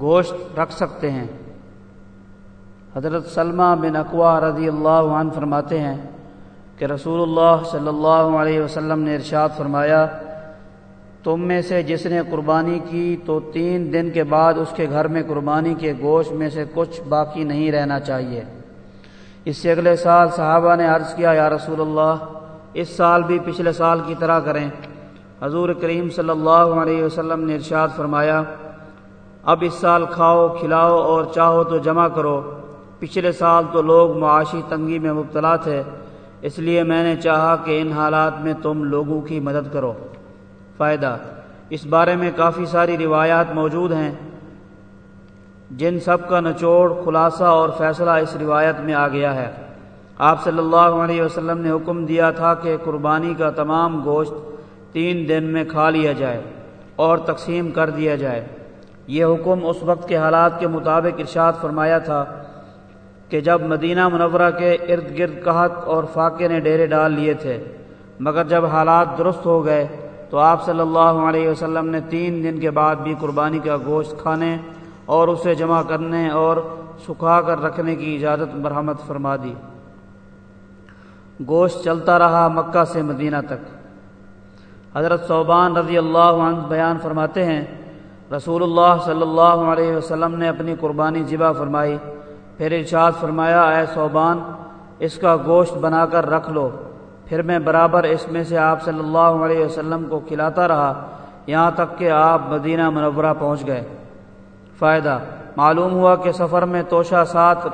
گوشت رکھ سکتے ہیں۔ حضرت سلمہ بن اقوا رضی اللہ عنہ فرماتے ہیں کہ رسول اللہ صلی اللہ علیہ وسلم نے ارشاد فرمایا، تم میں سے جس نے قربانی کی تو تین دن کے بعد اس کے گھر میں قربانی کے گوشت میں سے کچھ باقی نہیں رہنا چاہیے۔ اس سے اگلے سال صحابہ نے عرض کیا، یا رسول اللہ، اس سال بھی پچھلے سال کی طرح کریں۔ حضور کریم صلی اللہ علیہ وسلم نے ارشاد فرمایا اب اس سال کھاؤ، کھلاؤ اور چاہو تو جمع کرو۔ پچھلے سال تو لوگ معاشی تنگی میں مبتلا تھے، اس لیے میں نے چاہا کہ ان حالات میں تم لوگوں کی مدد کرو۔ فائدہ، اس بارے میں کافی ساری روایات موجود ہیں۔ جن سب کا نچوڑ، خلاصہ اور فیصلہ اس روایت میں آ گیا ہے۔ آپ صلی اللہ علیہ وسلم نے حکم دیا تھا کہ قربانی کا تمام گوشت تین دن میں کھا لیا جائے اور تقسیم کر دیا جائے۔ یہ حکم اس وقت کے حالات کے مطابق ارشاد فرمایا تھا کہ جب مدینہ منورہ کے ارد گرد کہت اور فاقے نے ڈیرے ڈال لیے تھے، مگر جب حالات درست ہو گئے تو آپ صلی اللہ علیہ وسلم نے تین دن کے بعد بھی قربانی کا گوشت کھانے اور اسے جمع کرنے اور سکھا کر رکھنے کی اجازت مرحمت فرما دی۔ گوشت چلتا رہا مکہ سے مدینہ تک۔ حضرت صوبان رضی اللہ عنہ بیان فرماتے ہیں رسول اللہ صلی اللہ علیہ وسلم نے اپنی قربانی ذبح فرمائی۔ پھر ارشاد فرمایا، اے صوبان، اس کا گوشت بنا کر رکھ لو۔ پھر میں برابر اس میں سے آپ صلی اللہ علیہ وسلم کو کھلاتا رہا، یہاں تک کہ آپ مدینہ منورہ پہنچ گئے۔ فائدہ، معلوم ہوا کہ سفر میں توشہ ساتھ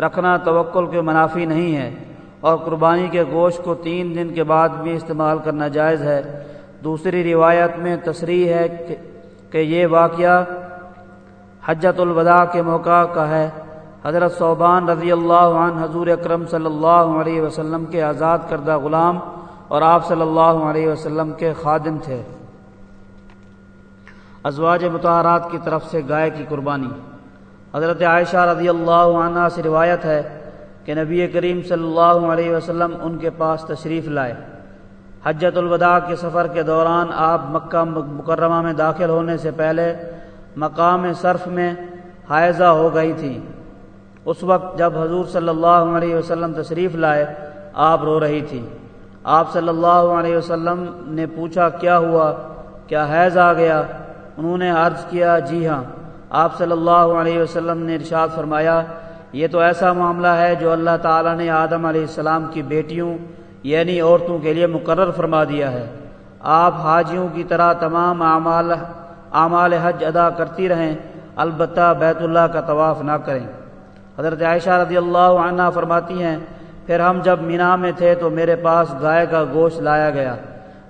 رکھنا توکل کے منافی نہیں ہے اور قربانی کے گوشت کو تین دن کے بعد بھی استعمال کرنا جائز ہے۔ دوسری روایت میں تصریح ہے کہ کہ یہ واقعہ حجت الوداع کے موقع کا ہے۔ حضرت صوبان رضی اللہ عنہ حضور اکرم صلی اللہ علیہ وسلم کے آزاد کردہ غلام اور آپ صلی اللہ علیہ وسلم کے خادم تھے۔ ازواج متحرات کی طرف سے گائے کی قربانی۔ حضرت عائشہ رضی اللہ عنہ سے روایت ہے کہ نبی کریم صلی اللہ علیہ وسلم ان کے پاس تشریف لائے۔ حجت الوداع کے سفر کے دوران آپ مکہ مکرمہ میں داخل ہونے سے پہلے مقام صرف میں حائضہ ہو گئی تھیں اس وقت جب حضور صلی اللہ علیہ وسلم تشریف لائے، آپ رو رہی تھی۔ آپ صلی اللہ علیہ وسلم نے پوچھا، کیا ہوا؟ کیا حیض آ گیا؟ انہوں نے عرض کیا جی ہاں۔ آپ صلی اللہ علیہ وسلم نے ارشاد فرمایا، یہ تو ایسا معاملہ ہے جو اللہ تعالیٰ نے آدم علیہ السلام کی بیٹیوں یعنی عورتوں کے لیے مقرر فرما دیا ہے۔ آپ حاجیوں کی طرح تمام اعمال اعمال حج ادا کرتی رہیں، البتہ بیت اللہ کا طواف نہ کریں۔ حضرت عائشہ رضی اللہ عنہ فرماتی ہیں، پھر ہم جب مینا میں تھے تو میرے پاس گائے کا گوشت لایا گیا۔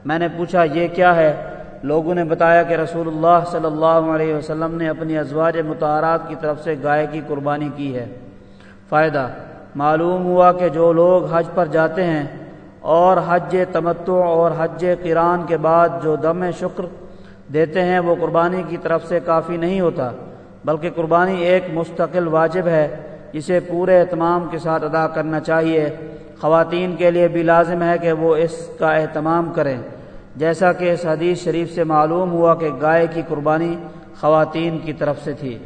میں نے پوچھا، یہ کیا ہے؟ لوگوں نے بتایا کہ رسول اللہ صلی اللہ علیہ وسلم نے اپنی ازواج متحرات کی طرف سے گائے کی قربانی کی ہے۔ فائدہ معلوم ہوا کہ جو لوگ حج پر جاتے ہیں اور حج تمتع اور حج قران کے بعد جو دم شکر دیتے ہیں وہ قربانی کی طرف سے کافی نہیں ہوتا، بلکہ قربانی ایک مستقل واجب ہے جسے پورے اہتمام کے ساتھ ادا کرنا چاہیے۔ خواتین کے لیے بھی لازم ہے کہ وہ اس کا اہتمام کریں۔ جیسا کہ اس حدیث شریف سے معلوم ہوا کہ گائے کی قربانی خواتین کی طرف سے تھی۔